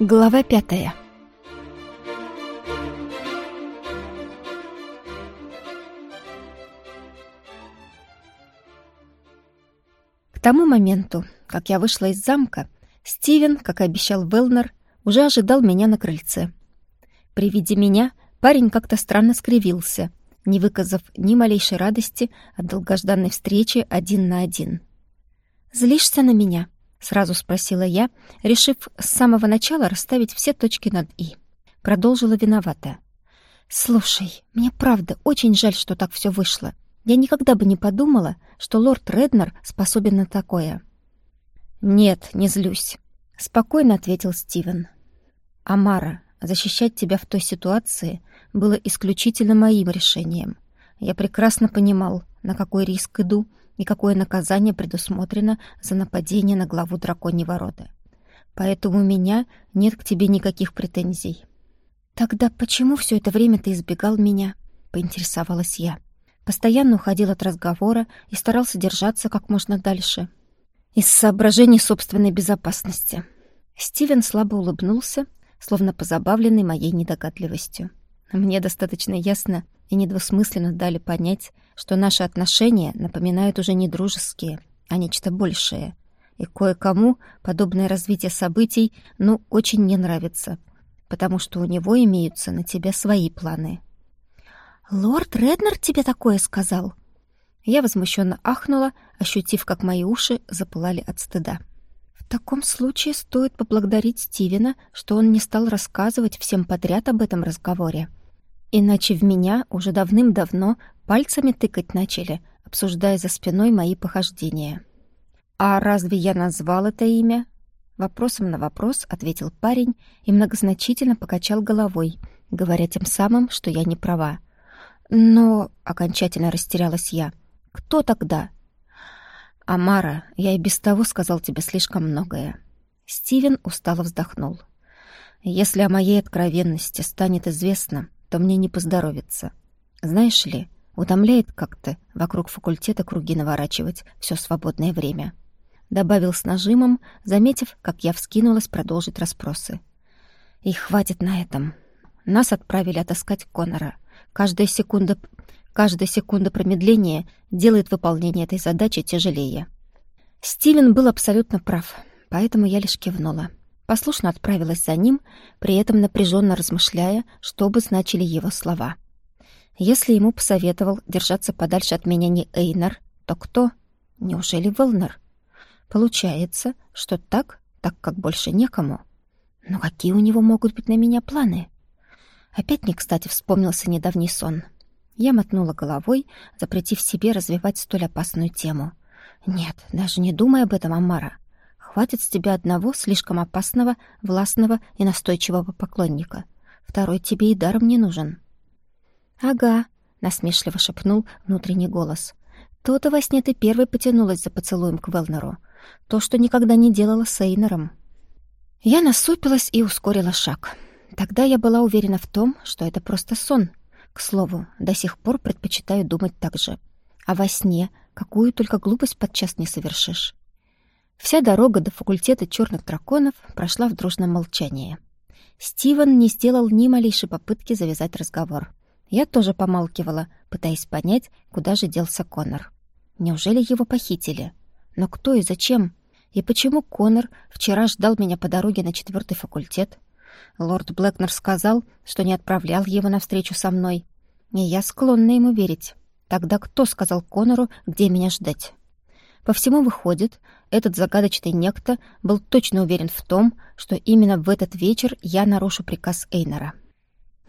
Глава пятая. К тому моменту, как я вышла из замка, Стивен, как и обещал Велнер, уже ожидал меня на крыльце. При виде меня парень как-то странно скривился, не выказав ни малейшей радости от долгожданной встречи один на один. «Злишься на меня?» Сразу спросила я, решив с самого начала расставить все точки над «и». Продолжила виновата. «Слушай, мне правда очень жаль, что так все вышло. Я никогда бы не подумала, что лорд Реднер способен на такое». «Нет, не злюсь», — спокойно ответил Стивен. «Амара, защищать тебя в той ситуации было исключительно моим решением. Я прекрасно понимал, на какой риск иду, и какое наказание предусмотрено за нападение на главу драконьего рода. Поэтому у меня нет к тебе никаких претензий. Тогда почему все это время ты избегал меня? поинтересовалась я. Постоянно уходил от разговора и старался держаться как можно дальше. Из соображений собственной безопасности. Стивен слабо улыбнулся, словно позабавленный моей недогадливостью. Мне достаточно ясно и недвусмысленно дали понять, что наши отношения напоминают уже не дружеские, а нечто большее. И кое-кому подобное развитие событий, ну, очень не нравится, потому что у него имеются на тебя свои планы. «Лорд Реднер тебе такое сказал?» Я возмущенно ахнула, ощутив, как мои уши запылали от стыда. В таком случае стоит поблагодарить Стивена, что он не стал рассказывать всем подряд об этом разговоре. Иначе в меня уже давным-давно пальцами тыкать начали, обсуждая за спиной мои похождения. «А разве я назвал это имя?» Вопросом на вопрос ответил парень и многозначительно покачал головой, говоря тем самым, что я не права. «Но...» — окончательно растерялась я. «Кто тогда?» «Амара, я и без того сказал тебе слишком многое». Стивен устало вздохнул. «Если о моей откровенности станет известно, то мне не поздоровится. Знаешь ли, утомляет как-то вокруг факультета круги наворачивать все свободное время. Добавил с нажимом, заметив, как я вскинулась продолжить расспросы. И хватит на этом. Нас отправили отыскать Конора. Каждая секунда, каждая секунда промедления делает выполнение этой задачи тяжелее. Стивен был абсолютно прав, поэтому я лишь кивнула. Послушно отправилась за ним, при этом напряженно размышляя, что бы значили его слова. Если ему посоветовал держаться подальше от меня не Эйнар, то кто? Неужели Велнер? Получается, что так, так как больше некому. Но какие у него могут быть на меня планы? Опять не кстати вспомнился недавний сон. Я мотнула головой, запретив себе развивать столь опасную тему. Нет, даже не думай об этом, Амара. Хватит с тебя одного слишком опасного, властного и настойчивого поклонника. Второй тебе и даром не нужен. Ага, насмешливо шепнул внутренний голос. То-то во сне ты первой потянулась за поцелуем к Велнеру. То, что никогда не делала с Эйнером. Я насупилась и ускорила шаг. Тогда я была уверена в том, что это просто сон. К слову, до сих пор предпочитаю думать так же. А во сне какую только глупость подчас не совершишь. Вся дорога до факультета черных драконов прошла в дружном молчании. Стивен не сделал ни малейшей попытки завязать разговор. Я тоже помалкивала, пытаясь понять, куда же делся Конор. Неужели его похитили? Но кто и зачем? И почему Конор вчера ждал меня по дороге на четвертый факультет? Лорд Блэкнер сказал, что не отправлял его навстречу со мной. И я склонна ему верить. Тогда кто сказал Конору, где меня ждать? По всему выходит, этот загадочный некто был точно уверен в том, что именно в этот вечер я нарушу приказ Эйнора.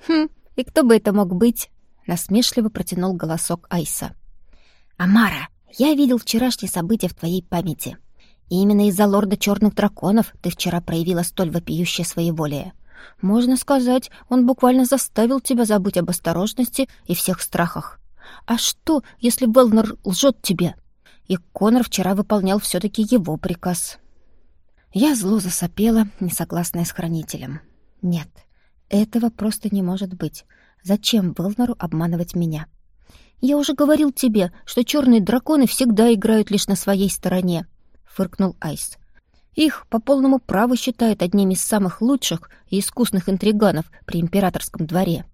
«Хм, и кто бы это мог быть?» — насмешливо протянул голосок Айса. «Амара, я видел вчерашние события в твоей памяти. И именно из-за лорда черных драконов ты вчера проявила столь вопиющее своеволие. Можно сказать, он буквально заставил тебя забыть об осторожности и всех страхах. А что, если Велнер лжет тебе?» и Конор вчера выполнял все-таки его приказ. Я зло засопела, не согласная с хранителем. Нет, этого просто не может быть. Зачем Велнору обманывать меня? Я уже говорил тебе, что черные драконы всегда играют лишь на своей стороне, фыркнул Айс. Их по полному праву считают одними из самых лучших и искусных интриганов при императорском дворе.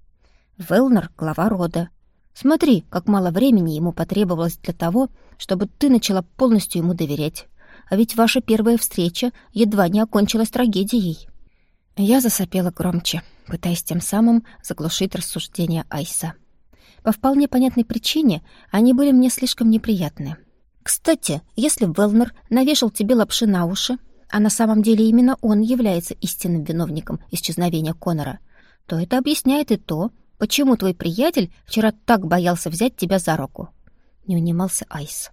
Велнер — глава рода. Смотри, как мало времени ему потребовалось для того, чтобы ты начала полностью ему доверять. А ведь ваша первая встреча едва не окончилась трагедией. Я засопела громче, пытаясь тем самым заглушить рассуждения Айса. По вполне понятной причине они были мне слишком неприятны. Кстати, если Велнер навешал тебе лапши на уши, а на самом деле именно он является истинным виновником исчезновения Конора, то это объясняет и то, почему твой приятель вчера так боялся взять тебя за руку. Не унимался Айс.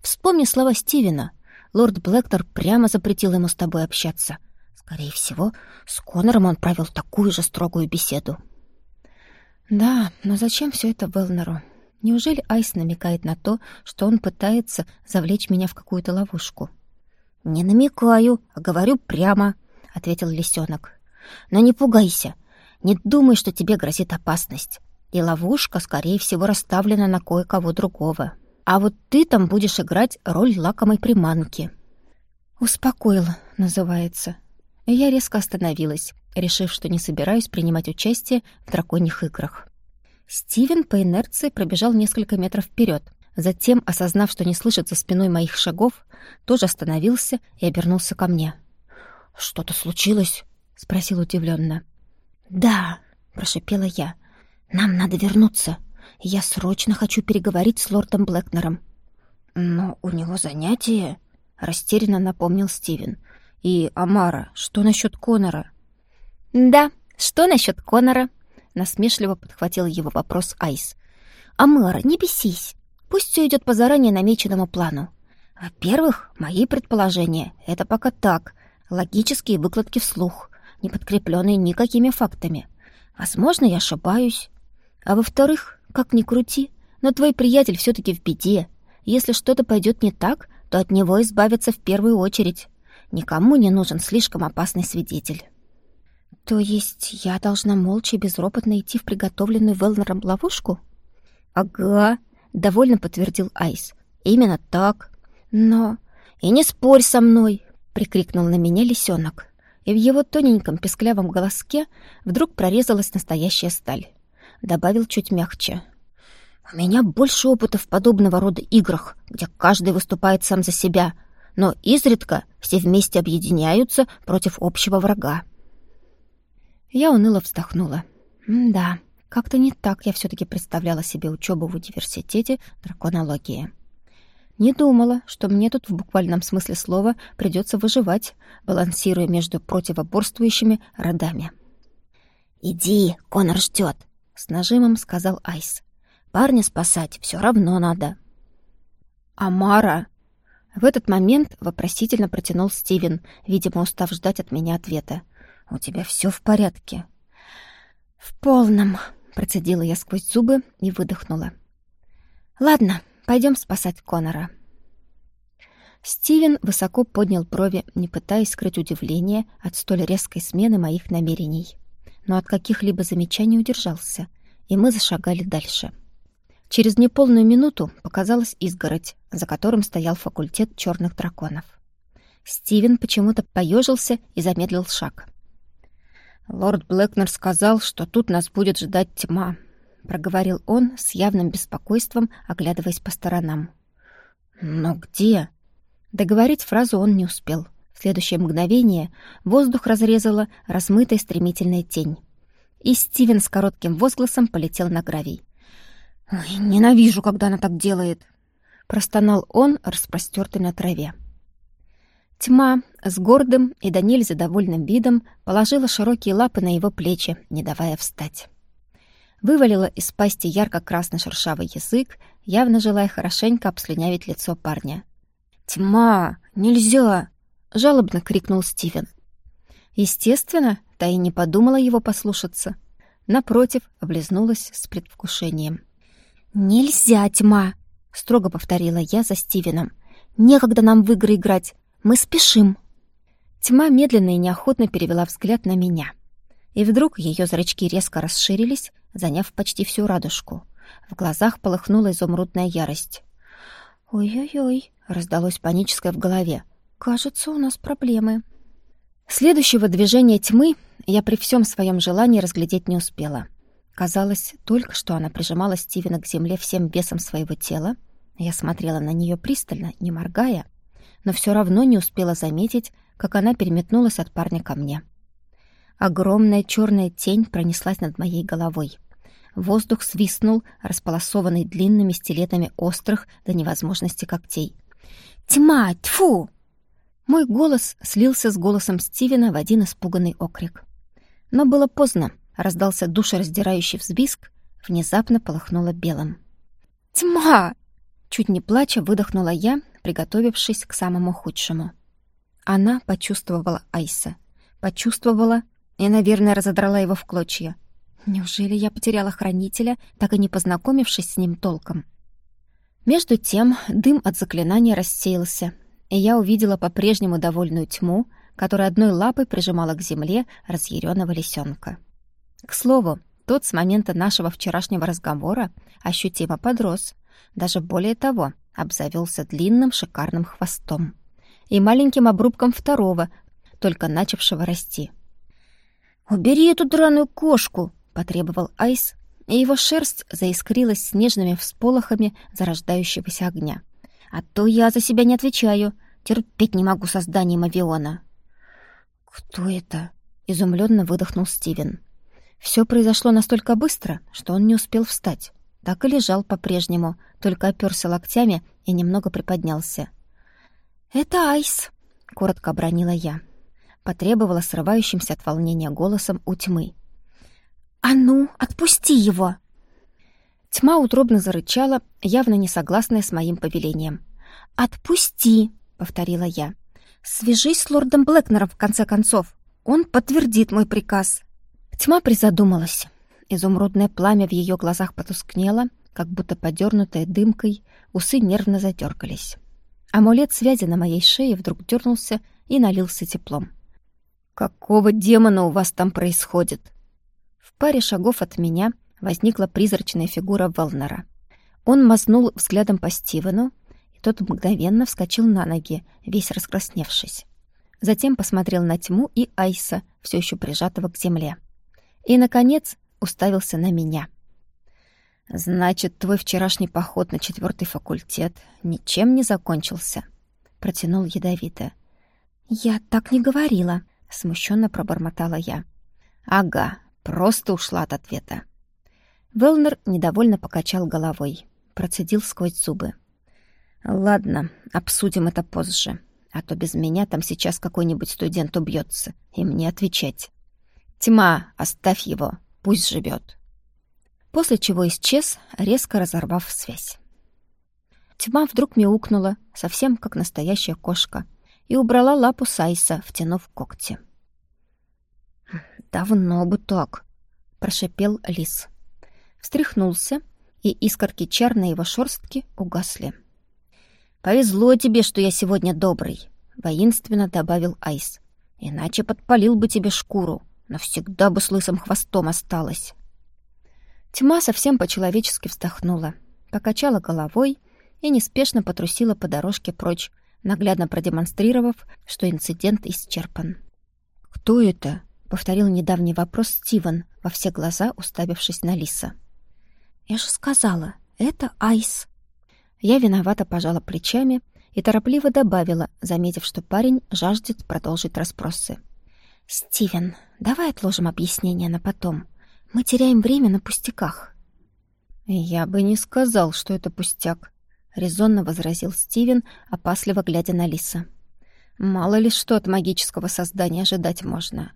Вспомни слова Стивена. Лорд Блэктор прямо запретил ему с тобой общаться. Скорее всего, с Конором он провел такую же строгую беседу. Да, но зачем все это Велнеру? Неужели Айс намекает на то, что он пытается завлечь меня в какую-то ловушку? «Не намекаю, а говорю прямо», — ответил лисенок. «Но не пугайся. Не думай, что тебе грозит опасность. И ловушка, скорее всего, расставлена на кое-кого другого. А вот ты там будешь играть роль лакомой приманки». «Успокоила», называется. Я резко остановилась, решив, что не собираюсь принимать участие в драконьих играх. Стивен по инерции пробежал несколько метров вперед, Затем, осознав, что не слышит за спиной моих шагов, тоже остановился и обернулся ко мне. «Что-то случилось?» — спросил удивленно. «Да», — прошипела я. «Нам надо вернуться. Я срочно хочу переговорить с лордом Блэкнером». «Но у него занятие», — растерянно напомнил Стивен. «И, Амара, что насчет Конора?» «Да, что насчет Конора?» — насмешливо подхватил его вопрос Айс. «Амара, не бесись. Пусть все идет по заранее намеченному плану. Во-первых, мои предположения — это пока так, логические выкладки вслух, не подкрепленные никакими фактами. Возможно, я ошибаюсь. А во-вторых, как ни крути, но твой приятель все таки в беде. Если что-то пойдет не так, то от него избавиться в первую очередь. Никому не нужен слишком опасный свидетель. То есть я должна молча и безропотно идти в приготовленную Велнером ловушку? Ага, довольно подтвердил Айс. Именно так. Но и не спорь со мной, прикрикнул на меня лисенок. И в его тоненьком песклявом голоске вдруг прорезалась настоящая сталь. Добавил чуть мягче. У меня больше опыта в подобного рода играх, где каждый выступает сам за себя, но изредка все вместе объединяются против общего врага. Я уныло вздохнула. М да, как-то не так я все-таки представляла себе учебу в университете драконологии. Не думала, что мне тут в буквальном смысле слова придется выживать, балансируя между противоборствующими родами. «Иди, Конор ждет», — с нажимом сказал Айс. «Парня спасать все равно надо». «Амара!» В этот момент вопросительно протянул Стивен, видимо, устав ждать от меня ответа. «У тебя все в порядке?» «В полном», Процедила я сквозь зубы и выдохнула. «Ладно, пойдем спасать Конора». Стивен высоко поднял брови, не пытаясь скрыть удивление от столь резкой смены моих намерений. Но от каких-либо замечаний удержался, и мы зашагали дальше. Через неполную минуту показалась изгородь, за которым стоял факультет черных драконов. Стивен почему-то поежился и замедлил шаг. «Лорд Блэкнер сказал, что тут нас будет ждать тьма», — проговорил он с явным беспокойством, оглядываясь по сторонам. «Но где?» Договорить фразу он не успел. В следующее мгновение воздух разрезала размытая стремительная тень. И Стивен с коротким возгласом полетел на гравий. «Ой, ненавижу, когда она так делает!» Простонал он, распростертый на траве. Тьма с гордым и до нельзя довольным видом положила широкие лапы на его плечи, не давая встать. Вывалила из пасти ярко-красный шершавый язык, явно желая хорошенько обслюнявить лицо парня. «Тьма! Нельзя!» — жалобно крикнул Стивен. Естественно, та и не подумала его послушаться. Напротив, облизнулась с предвкушением. «Нельзя, тьма!» — строго повторила я за Стивеном. «Некогда нам в игры играть. Мы спешим. Тьма медленно и неохотно перевела взгляд на меня. И вдруг ее зрачки резко расширились, заняв почти всю радужку. В глазах полыхнула изумрудная ярость. «Ой-ой-ой», — раздалось паническое в голове. «Кажется, у нас проблемы». Следующего движения тьмы я при всем своем желании разглядеть не успела. Казалось, только что она прижимала Стивена к земле всем весом своего тела. Я смотрела на нее пристально, не моргая, но все равно не успела заметить, как она переметнулась от парня ко мне. Огромная черная тень пронеслась над моей головой. Воздух свистнул, располосованный длинными стилетами острых до невозможности когтей. «Тьма! Тьфу!» Мой голос слился с голосом Стивена в один испуганный окрик. Но было поздно. Раздался душераздирающий взвизг, внезапно полыхнуло белым. «Тьма!» Чуть не плача выдохнула я, приготовившись к самому худшему. Она почувствовала Айса. Почувствовала и, наверное, разодрала его в клочья. Неужели я потеряла хранителя, так и не познакомившись с ним толком? Между тем дым от заклинания рассеялся, и я увидела по-прежнему довольную тьму, которая одной лапой прижимала к земле разъяренного лисенка. К слову, тот с момента нашего вчерашнего разговора ощутимо подрос, даже более того, обзавелся длинным шикарным хвостом и маленьким обрубком второго, только начавшего расти. «Убери эту драную кошку!» — потребовал Айс, и его шерсть заискрилась снежными всполохами зарождающегося огня. «А то я за себя не отвечаю. Терпеть не могу созданием авиона». «Кто это?» — изумленно выдохнул Стивен. Все произошло настолько быстро, что он не успел встать. Так и лежал по-прежнему, только оперся локтями и немного приподнялся. «Это Айс», — коротко обронила я потребовала срывающимся от волнения голосом у тьмы. «А ну, отпусти его!» Тьма утробно зарычала, явно не согласная с моим повелением. «Отпусти!» — повторила я. «Свяжись с лордом Блэкнером, в конце концов. Он подтвердит мой приказ». Тьма призадумалась. Изумрудное пламя в ее глазах потускнело, как будто подернутое дымкой, усы нервно задергались. Амулет связи на моей шее вдруг дернулся и налился теплом. «Какого демона у вас там происходит?» В паре шагов от меня возникла призрачная фигура Велнера. Он мазнул взглядом по Стивену, и тот мгновенно вскочил на ноги, весь раскрасневшись. Затем посмотрел на тьму и Айса, все еще прижатого к земле. И, наконец, уставился на меня. «Значит, твой вчерашний поход на четвертый факультет ничем не закончился?» — протянул ядовито. «Я так не говорила», — смущенно пробормотала я. «Ага, просто ушла от ответа». Велнер недовольно покачал головой, процедил сквозь зубы. «Ладно, обсудим это позже, а то без меня там сейчас какой-нибудь студент убьется, и мне отвечать. Тьма, оставь его, пусть живет». После чего исчез, резко разорвав связь. Тьма вдруг мяукнула, совсем как настоящая кошка — и убрала лапу Сайса, втянув когти. «Давно бы так», — прошипел лис. Встряхнулся, и искорки чар на его шорстке угасли. «Повезло тебе, что я сегодня добрый», — воинственно добавил Айс. «Иначе подпалил бы тебе шкуру, навсегда бы с лысым хвостом осталась». Тьма совсем по-человечески вздохнула, покачала головой и неспешно потрусила по дорожке прочь наглядно продемонстрировав, что инцидент исчерпан. «Кто это?» — повторил недавний вопрос Стивен, во все глаза уставившись на Лиса. «Я же сказала, это Айс». Я виновато пожала плечами и торопливо добавила, заметив, что парень жаждет продолжить расспросы. «Стивен, давай отложим объяснение на потом. Мы теряем время на пустяках». «Я бы не сказал, что это пустяк», резонно возразил Стивен, опасливо глядя на Лиса. Мало ли что от магического создания ожидать можно.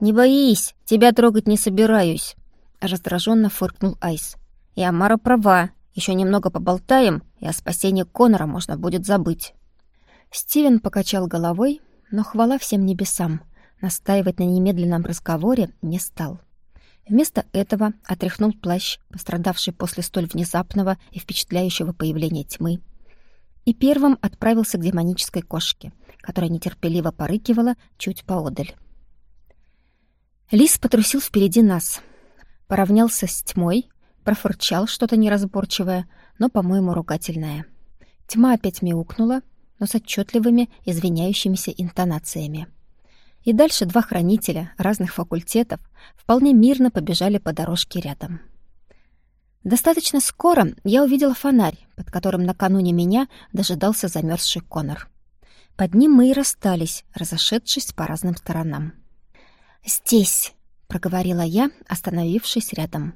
Не боись, тебя трогать не собираюсь, раздраженно фыркнул Айс. И Амара права. Еще немного поболтаем, и о спасении Конора можно будет забыть. Стивен покачал головой, но хвала всем небесам. Настаивать на немедленном разговоре не стал. Вместо этого отряхнул плащ, пострадавший после столь внезапного и впечатляющего появления тьмы, и первым отправился к демонической кошке, которая нетерпеливо порыкивала чуть поодаль. Лис потрусил впереди нас, поравнялся с тьмой, профырчал что-то неразборчивое, но, по-моему, ругательное. Тьма опять мяукнула, но с отчетливыми извиняющимися интонациями. И дальше два хранителя разных факультетов вполне мирно побежали по дорожке рядом. Достаточно скоро я увидела фонарь, под которым накануне меня дожидался замерзший Конор. Под ним мы и расстались, разошедшись по разным сторонам. «Здесь!» — проговорила я, остановившись рядом.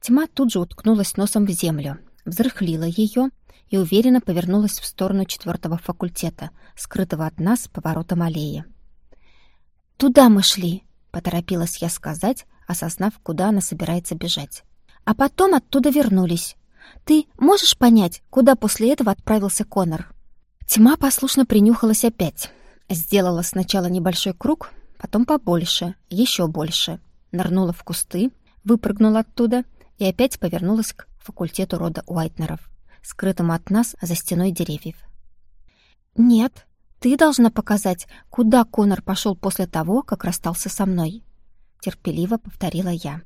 Тьма тут же уткнулась носом в землю, взрыхлила ее и уверенно повернулась в сторону четвертого факультета, скрытого от нас поворотом аллеи. «Туда мы шли», — поторопилась я сказать, осознав, куда она собирается бежать. «А потом оттуда вернулись. Ты можешь понять, куда после этого отправился Конор?» Тьма послушно принюхалась опять. Сделала сначала небольшой круг, потом побольше, еще больше. Нырнула в кусты, выпрыгнула оттуда и опять повернулась к факультету рода Уайтнеров, скрытому от нас за стеной деревьев. «Нет, ты должна показать, куда Конор пошел после того, как расстался со мной», — терпеливо повторила я.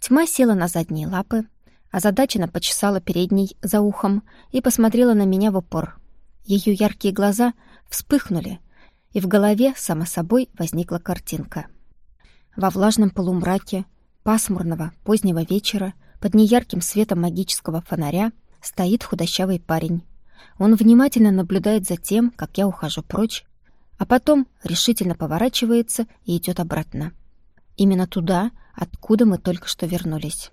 Тьма села на задние лапы, озадаченно почесала передней за ухом и посмотрела на меня в упор. Ее яркие глаза вспыхнули, и в голове, само собой, возникла картинка. Во влажном полумраке пасмурного позднего вечера под неярким светом магического фонаря стоит худощавый парень. Он внимательно наблюдает за тем, как я ухожу прочь, а потом решительно поворачивается и идет обратно. Именно туда, откуда мы только что вернулись.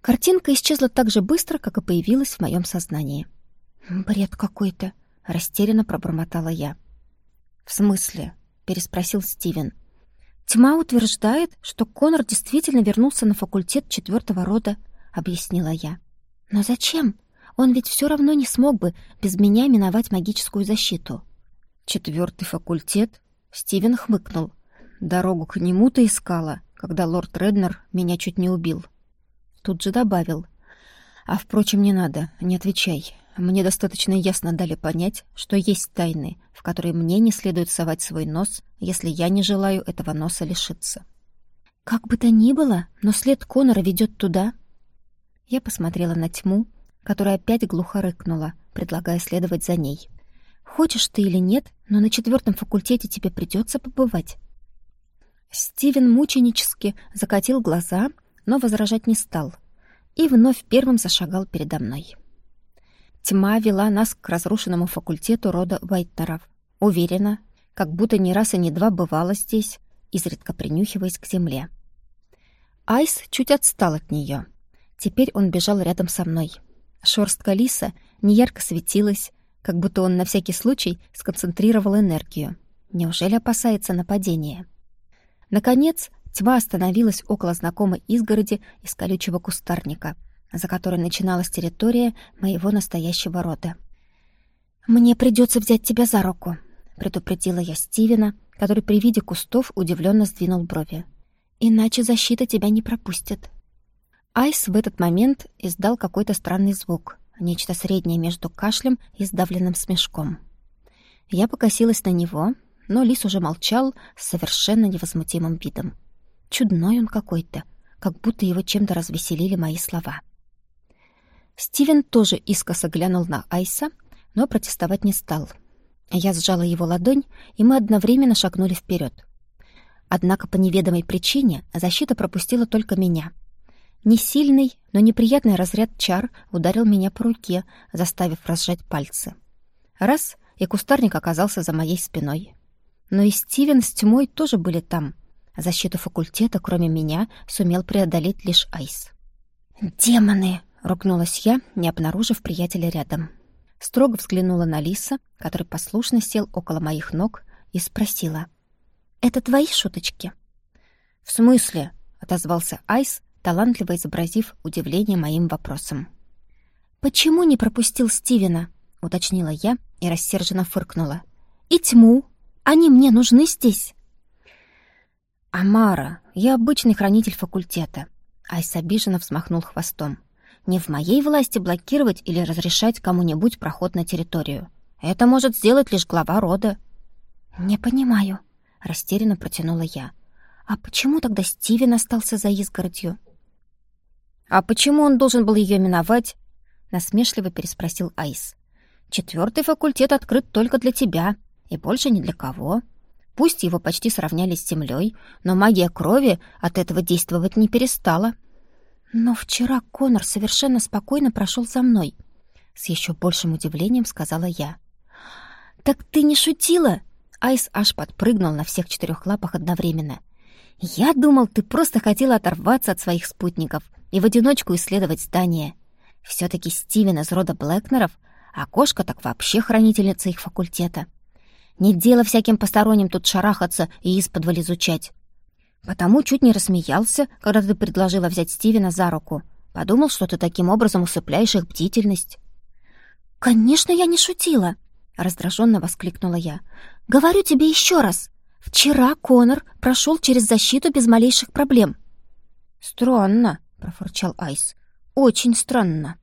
Картинка исчезла так же быстро, как и появилась в моем сознании. «Бред какой-то», — растерянно пробормотала я. «В смысле?» — переспросил Стивен. «Тьма утверждает, что Конор действительно вернулся на факультет четвертого рода», — объяснила я. «Но зачем? Он ведь все равно не смог бы без меня миновать магическую защиту». «Четвертый факультет?» — Стивен хмыкнул. «Дорогу к нему ты искала, когда лорд Реднер меня чуть не убил». Тут же добавил. «А, впрочем, не надо, не отвечай. Мне достаточно ясно дали понять, что есть тайны, в которые мне не следует совать свой нос, если я не желаю этого носа лишиться. Как бы то ни было, но след Конора ведет туда. Я посмотрела на тьму, которая опять глухо рыкнула, предлагая следовать за ней. Хочешь ты или нет, но на четвертом факультете тебе придется побывать. Стивен мученически закатил глаза, но возражать не стал, и вновь первым зашагал передо мной. Тьма вела нас к разрушенному факультету рода Вайттеров. Уверена, как будто ни раз и ни два бывала здесь, изредка принюхиваясь к земле. Айс чуть отстал от нее. Теперь он бежал рядом со мной. Шорстка лиса неярко светилась, как будто он на всякий случай сконцентрировал энергию. Неужели опасается нападения? Наконец, тьма остановилась около знакомой изгороди из колючего кустарника — за которой начиналась территория моего настоящего рода. «Мне придется взять тебя за руку», — предупредила я Стивена, который при виде кустов удивленно сдвинул брови. «Иначе защита тебя не пропустит». Айс в этот момент издал какой-то странный звук, нечто среднее между кашлем и сдавленным смешком. Я покосилась на него, но лис уже молчал с совершенно невозмутимым видом. Чудной он какой-то, как будто его чем-то развеселили мои слова. Стивен тоже искоса глянул на Айса, но протестовать не стал. Я сжала его ладонь, и мы одновременно шагнули вперед. Однако по неведомой причине защита пропустила только меня. Несильный, но неприятный разряд чар ударил меня по руке, заставив разжать пальцы. Раз — и кустарник оказался за моей спиной. Но и Стивен с тьмой тоже были там. Защиту факультета, кроме меня, сумел преодолеть лишь Айс. «Демоны!» Ругнулась я, не обнаружив приятеля рядом. Строго взглянула на Лиса, который послушно сел около моих ног, и спросила. «Это твои шуточки?» «В смысле?» — отозвался Айс, талантливо изобразив удивление моим вопросом. «Почему не пропустил Стивена?» — уточнила я и рассерженно фыркнула. «И тьму. Они мне нужны здесь». «Амара, я обычный хранитель факультета». Айс обиженно взмахнул хвостом. Не в моей власти блокировать или разрешать кому-нибудь проход на территорию. Это может сделать лишь глава рода. «Не понимаю», — растерянно протянула я. «А почему тогда Стивен остался за изгородью?» «А почему он должен был ее миновать?» — насмешливо переспросил Айс. Четвертый факультет открыт только для тебя и больше ни для кого. Пусть его почти сравняли с землей, но магия крови от этого действовать не перестала. Но вчера Конор совершенно спокойно прошел за мной. С еще большим удивлением сказала я. «Так ты не шутила?» Айс аж подпрыгнул на всех четырех лапах одновременно. «Я думал, ты просто хотела оторваться от своих спутников и в одиночку исследовать здание. все таки Стивен из рода Блэкнеров, а кошка так вообще хранительница их факультета. Не дело всяким посторонним тут шарахаться и из-под изучать. Потому чуть не рассмеялся, когда ты предложила взять Стивена за руку. Подумал, что ты таким образом усыпляешь их бдительность. «Конечно, я не шутила!» — раздраженно воскликнула я. «Говорю тебе еще раз. Вчера Конор прошел через защиту без малейших проблем». «Странно», — профурчал Айс. «Очень странно».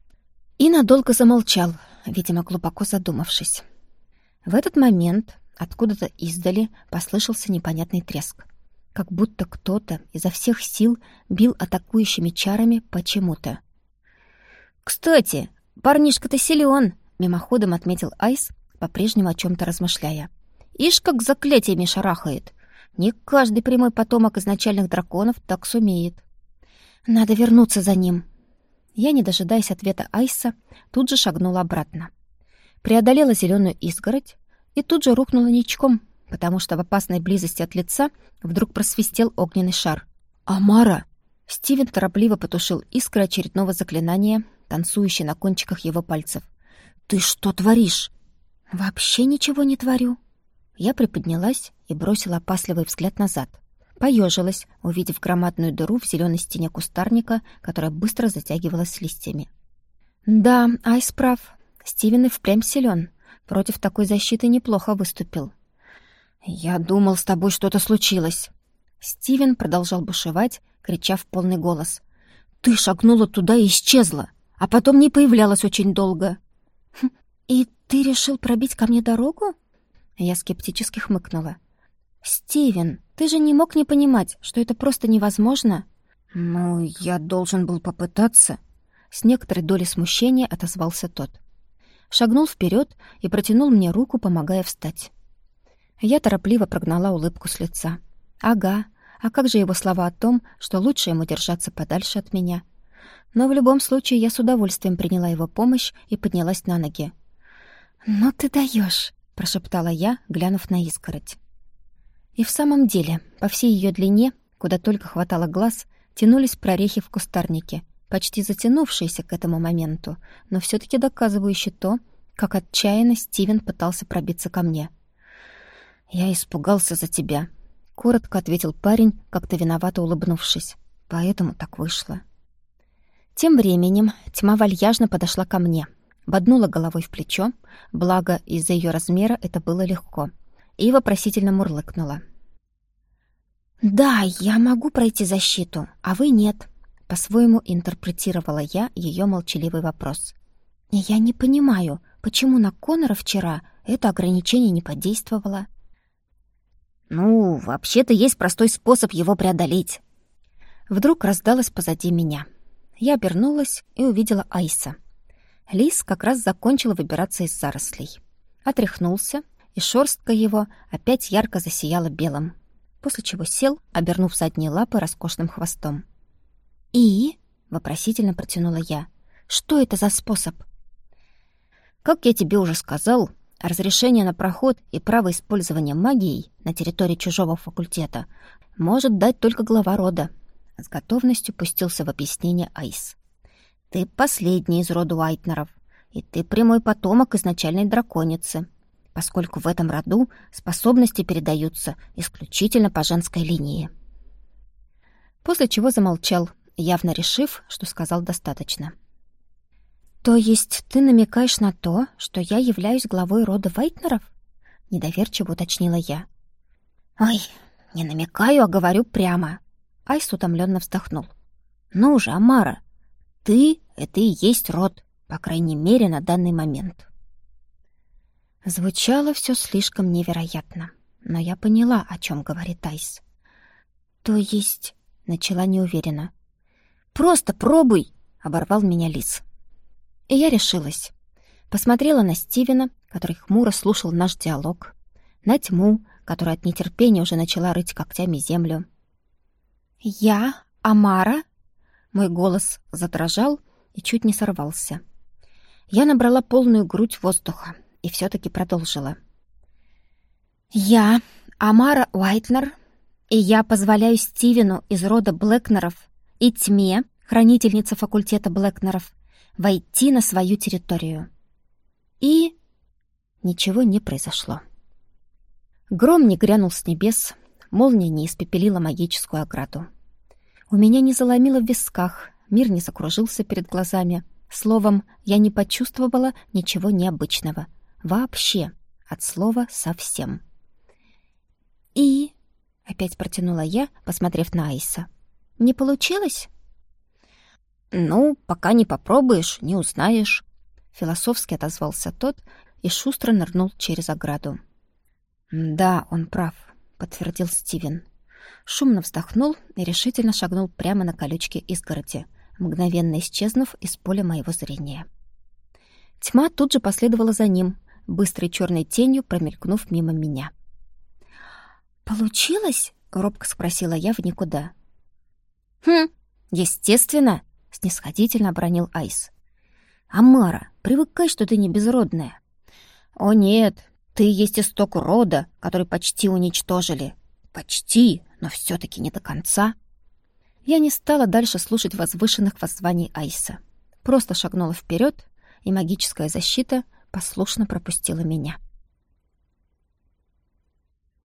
И надолго замолчал, видимо, глубоко задумавшись. В этот момент откуда-то издали послышался непонятный треск как будто кто-то изо всех сил бил атакующими чарами почему-то. «Кстати, парнишка-то силен!» — мимоходом отметил Айс, по-прежнему о чем то размышляя. «Ишь, как заклятиями шарахает! Не каждый прямой потомок изначальных драконов так сумеет. Надо вернуться за ним!» Я, не дожидаясь ответа Айса, тут же шагнула обратно. Преодолела зеленую изгородь и тут же рухнула ничком, потому что в опасной близости от лица вдруг просвистел огненный шар. «Амара!» Стивен торопливо потушил искры очередного заклинания, танцующей на кончиках его пальцев. «Ты что творишь?» «Вообще ничего не творю». Я приподнялась и бросила опасливый взгляд назад. Поежилась, увидев громадную дыру в зеленой стене кустарника, которая быстро затягивалась листьями. «Да, Айс прав. Стивен и впрямь силен. Против такой защиты неплохо выступил. «Я думал, с тобой что-то случилось». Стивен продолжал бушевать, крича в полный голос. «Ты шагнула туда и исчезла, а потом не появлялась очень долго». «Хм, «И ты решил пробить ко мне дорогу?» Я скептически хмыкнула. «Стивен, ты же не мог не понимать, что это просто невозможно?» «Ну, я должен был попытаться». С некоторой долей смущения отозвался тот. Шагнул вперед и протянул мне руку, помогая встать. Я торопливо прогнала улыбку с лица. Ага, а как же его слова о том, что лучше ему держаться подальше от меня? Но в любом случае я с удовольствием приняла его помощь и поднялась на ноги. «Ну ты даешь, прошептала я, глянув на искороть. И в самом деле, по всей ее длине, куда только хватало глаз, тянулись прорехи в кустарнике, почти затянувшиеся к этому моменту, но все таки доказывающие то, как отчаянно Стивен пытался пробиться ко мне — «Я испугался за тебя», — коротко ответил парень, как-то виновато улыбнувшись. «Поэтому так вышло». Тем временем тьма вальяжно подошла ко мне, боднула головой в плечо, благо из-за ее размера это было легко, и вопросительно мурлыкнула. «Да, я могу пройти защиту, а вы нет», — по-своему интерпретировала я ее молчаливый вопрос. «Я не понимаю, почему на Конора вчера это ограничение не подействовало?» Ну, вообще-то есть простой способ его преодолеть. Вдруг раздалось позади меня. Я обернулась и увидела Айса. Лис как раз закончил выбираться из зарослей. Отряхнулся, и шорстка его опять ярко засияла белым, после чего сел, обернув задние лапы роскошным хвостом. «И?» — вопросительно протянула я. «Что это за способ?» «Как я тебе уже сказал, Разрешение на проход и право использования магией на территории чужого факультета может дать только глава рода. С готовностью пустился в объяснение Айс. Ты последний из рода Уайтнеров, и ты прямой потомок изначальной драконицы, поскольку в этом роду способности передаются исключительно по женской линии. После чего замолчал, явно решив, что сказал достаточно. «То есть ты намекаешь на то, что я являюсь главой рода Вайтнеров?» — недоверчиво уточнила я. «Ой, не намекаю, а говорю прямо». Айс утомленно вздохнул. «Ну же, Амара, ты — это и есть род, по крайней мере, на данный момент». Звучало все слишком невероятно, но я поняла, о чем говорит Айс. «То есть...» — начала неуверенно. «Просто пробуй!» — оборвал меня Лис. И я решилась. Посмотрела на Стивена, который хмуро слушал наш диалог, на тьму, которая от нетерпения уже начала рыть когтями землю. «Я? Амара?» Мой голос задрожал и чуть не сорвался. Я набрала полную грудь воздуха и все таки продолжила. «Я, Амара Уайтнер, и я позволяю Стивену из рода Блэкнеров и Тьме, хранительница факультета Блэкнеров, войти на свою территорию». И ничего не произошло. Гром не грянул с небес, молния не испепелила магическую ограду. У меня не заломило в висках, мир не закружился перед глазами. Словом, я не почувствовала ничего необычного. Вообще, от слова совсем. «И?» — опять протянула я, посмотрев на Айса. «Не получилось?» «Ну, пока не попробуешь, не узнаешь», — философски отозвался тот и шустро нырнул через ограду. «Да, он прав», — подтвердил Стивен. Шумно вздохнул и решительно шагнул прямо на колючки изгороди, мгновенно исчезнув из поля моего зрения. Тьма тут же последовала за ним, быстрой черной тенью промелькнув мимо меня. «Получилось?» — робко спросила я в никуда. «Хм, естественно!» — снисходительно обронил Айс. «Амара, привыкай, что ты не безродная». «О нет, ты есть исток рода, который почти уничтожили. Почти, но все таки не до конца. Я не стала дальше слушать возвышенных воззваний Айса. Просто шагнула вперед, и магическая защита послушно пропустила меня.